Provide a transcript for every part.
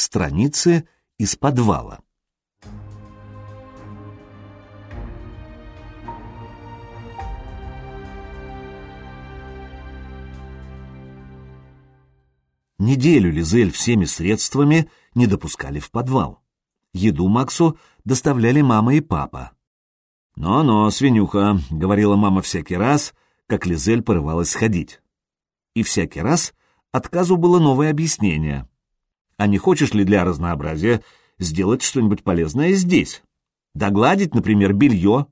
Страницы из подвала. Неделю Лизель всеми средствами не допускали в подвал. Еду Максу доставляли мама и папа. «Но-но, свинюха», — говорила мама всякий раз, как Лизель порывалась сходить. И всякий раз отказу было новое объяснение. «А не хочешь ли для разнообразия сделать что-нибудь полезное здесь? Догладить, например, белье?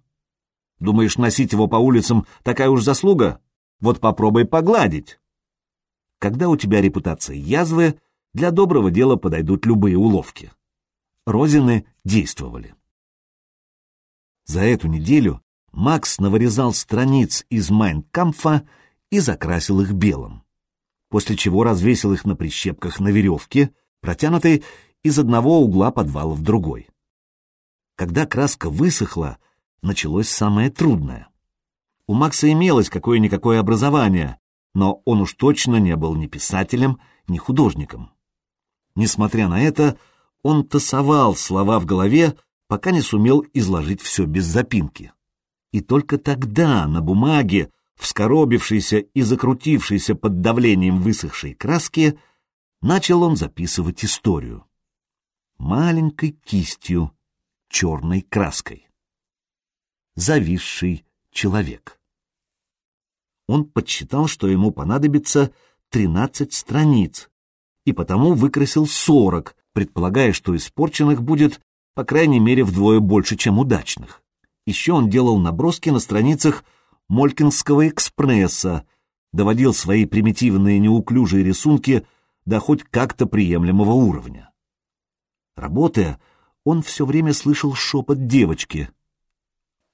Думаешь, носить его по улицам такая уж заслуга? Вот попробуй погладить». Когда у тебя репутация язвы, для доброго дела подойдут любые уловки. Розины действовали. За эту неделю Макс навырезал страниц из Майнкамфа и закрасил их белым, после чего развесил их на прищепках на веревке, протянутой из одного угла подвала в другой. Когда краска высохла, началось самое трудное. У Макса имелось какое-никакое образование, но он уж точно не был ни писателем, ни художником. Несмотря на это, он тасовал слова в голове, пока не сумел изложить все без запинки. И только тогда на бумаге, вскоробившейся и закрутившейся под давлением высохшей краски, начал он записывать историю. Маленькой кистью, черной краской. Зависший человек он подсчитал, что ему понадобится 13 страниц, и потому выкрасил 40, предполагая, что испорченных будет, по крайней мере, вдвое больше, чем удачных. Еще он делал наброски на страницах Молькинского экспресса, доводил свои примитивные неуклюжие рисунки до хоть как-то приемлемого уровня. Работая, он все время слышал шепот девочки.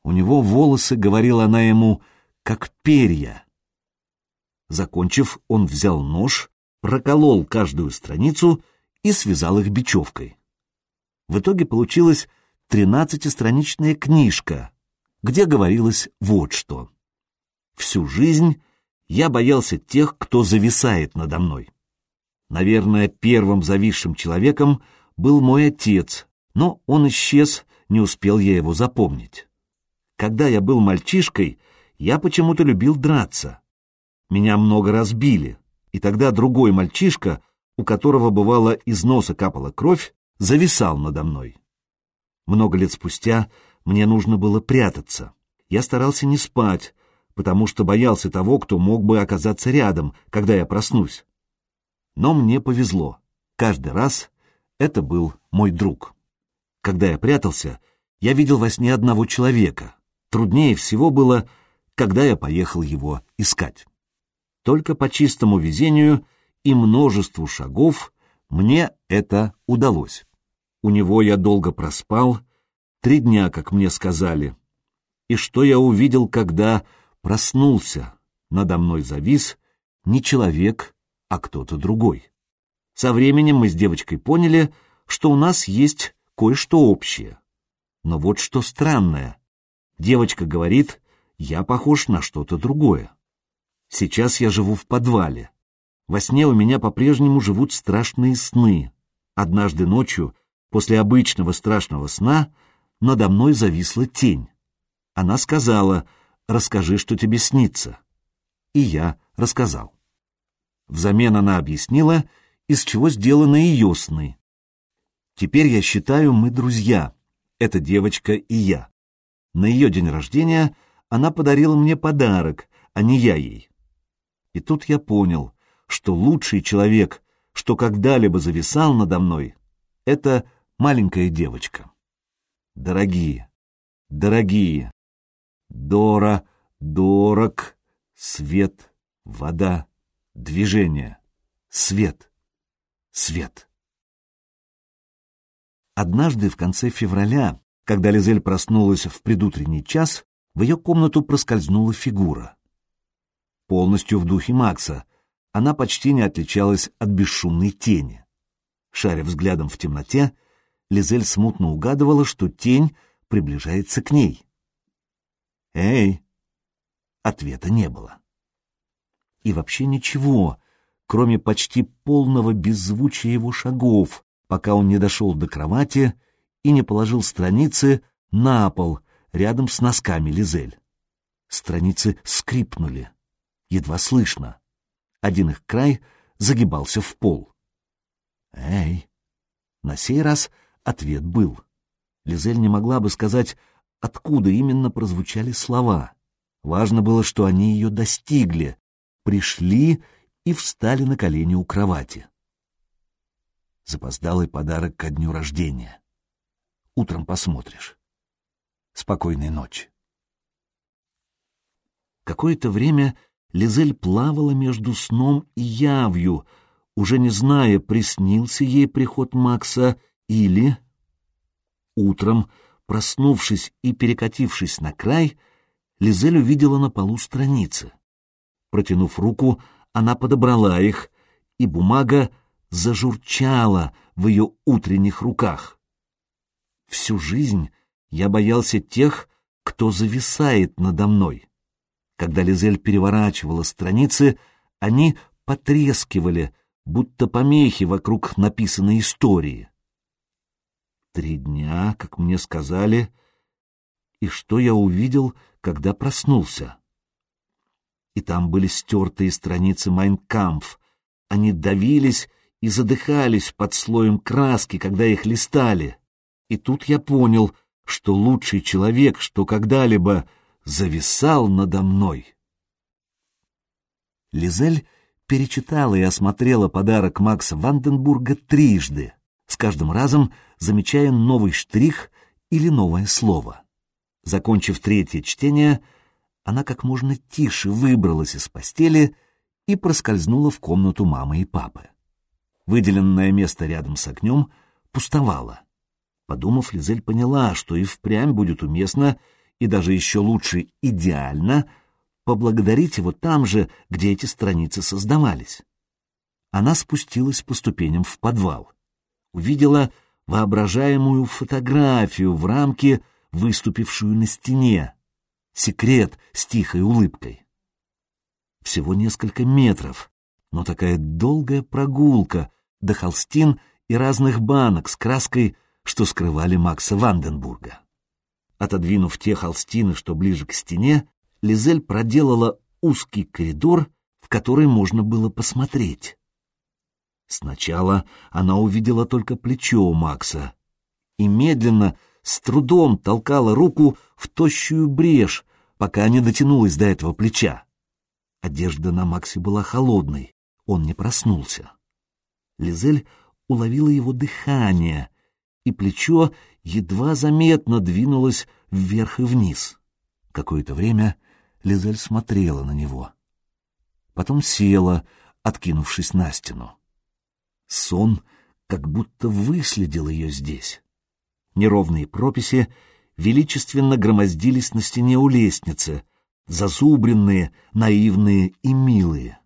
У него волосы, говорила она ему, как перья. Закончив, он взял нож, проколол каждую страницу и связал их бечевкой. В итоге получилась тринадцатистраничная книжка, где говорилось вот что. «Всю жизнь я боялся тех, кто зависает надо мной. Наверное, первым зависшим человеком был мой отец, но он исчез, не успел я его запомнить. Когда я был мальчишкой, я почему-то любил драться. Меня много разбили, и тогда другой мальчишка, у которого бывало из носа капала кровь, зависал надо мной. Много лет спустя мне нужно было прятаться. Я старался не спать, потому что боялся того, кто мог бы оказаться рядом, когда я проснусь. Но мне повезло. Каждый раз это был мой друг. Когда я прятался, я видел во сне одного человека. Труднее всего было, когда я поехал его искать. Только по чистому везению и множеству шагов мне это удалось. У него я долго проспал, три дня, как мне сказали. И что я увидел, когда проснулся? Надо мной завис не человек, а кто-то другой. Со временем мы с девочкой поняли, что у нас есть кое-что общее. Но вот что странное. Девочка говорит, я похож на что-то другое. Сейчас я живу в подвале. Во сне у меня по-прежнему живут страшные сны. Однажды ночью, после обычного страшного сна, надо мной зависла тень. Она сказала, расскажи, что тебе снится. И я рассказал. Взамен она объяснила, из чего сделаны ее сны. Теперь я считаю, мы друзья, эта девочка и я. На ее день рождения она подарила мне подарок, а не я ей. И тут я понял, что лучший человек, что когда-либо зависал надо мной, это маленькая девочка. Дорогие, дорогие, Дора, дорог, свет, вода, движение, свет, свет. Однажды в конце февраля, когда Лизель проснулась в предутренний час, в ее комнату проскользнула фигура полностью в духе Макса. Она почти не отличалась от бесшумной тени. Шаря взглядом в темноте, Лизель смутно угадывала, что тень приближается к ней. «Эй!» Ответа не было. И вообще ничего, кроме почти полного беззвучия его шагов, пока он не дошел до кровати и не положил страницы на пол рядом с носками Лизель. Страницы скрипнули, едва слышно. Один их край загибался в пол. «Эй!» На сей раз ответ был. Лизель не могла бы сказать, откуда именно прозвучали слова. Важно было, что они ее достигли, пришли и встали на колени у кровати. Запоздалый подарок ко дню рождения. Утром посмотришь. Спокойной ночи. Какое-то время Лизель плавала между сном и явью, уже не зная, приснился ей приход Макса или... Утром, проснувшись и перекатившись на край, Лизель увидела на полу страницы. Протянув руку, она подобрала их, и бумага зажурчала в ее утренних руках. Всю жизнь я боялся тех, кто зависает надо мной. Когда Лизель переворачивала страницы, они потрескивали, будто помехи вокруг написанной истории. Три дня, как мне сказали, и что я увидел, когда проснулся? И там были стертые страницы «Майнкампф». Они давились и задыхались под слоем краски, когда их листали. И тут я понял, что лучший человек, что когда-либо зависал надо мной. Лизель перечитала и осмотрела подарок Макса Ванденбурга трижды, с каждым разом замечая новый штрих или новое слово. Закончив третье чтение, она как можно тише выбралась из постели и проскользнула в комнату мамы и папы. Выделенное место рядом с огнем пустовало. Подумав, Лизель поняла, что и впрямь будет уместно, и даже еще лучше идеально, поблагодарить его там же, где эти страницы создавались. Она спустилась по ступеням в подвал. Увидела воображаемую фотографию в рамке, выступившую на стене. Секрет с тихой улыбкой. Всего несколько метров, но такая долгая прогулка до холстин и разных банок с краской, что скрывали Макса Ванденбурга. Отодвинув те холстины, что ближе к стене, Лизель проделала узкий коридор, в который можно было посмотреть. Сначала она увидела только плечо у Макса и медленно, с трудом толкала руку в тощую брешь, пока не дотянулась до этого плеча. Одежда на Максе была холодной, он не проснулся. Лизель уловила его дыхание, и плечо едва заметно двинулось вверх и вниз. Какое-то время Лизель смотрела на него. Потом села, откинувшись на стену. Сон как будто выследил ее здесь. Неровные прописи величественно громоздились на стене у лестницы, зазубренные, наивные и милые.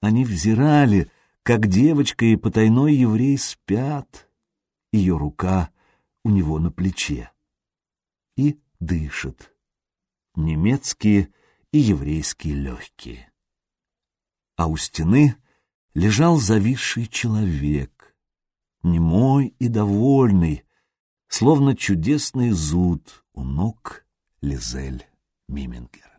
Они взирали, как девочка и потайной еврей спят. Ее рука у него на плече. И дышит. Немецкие и еврейские легкие. А у стены лежал зависший человек, немой и довольный, словно чудесный зуд у ног Лизель Мимингер.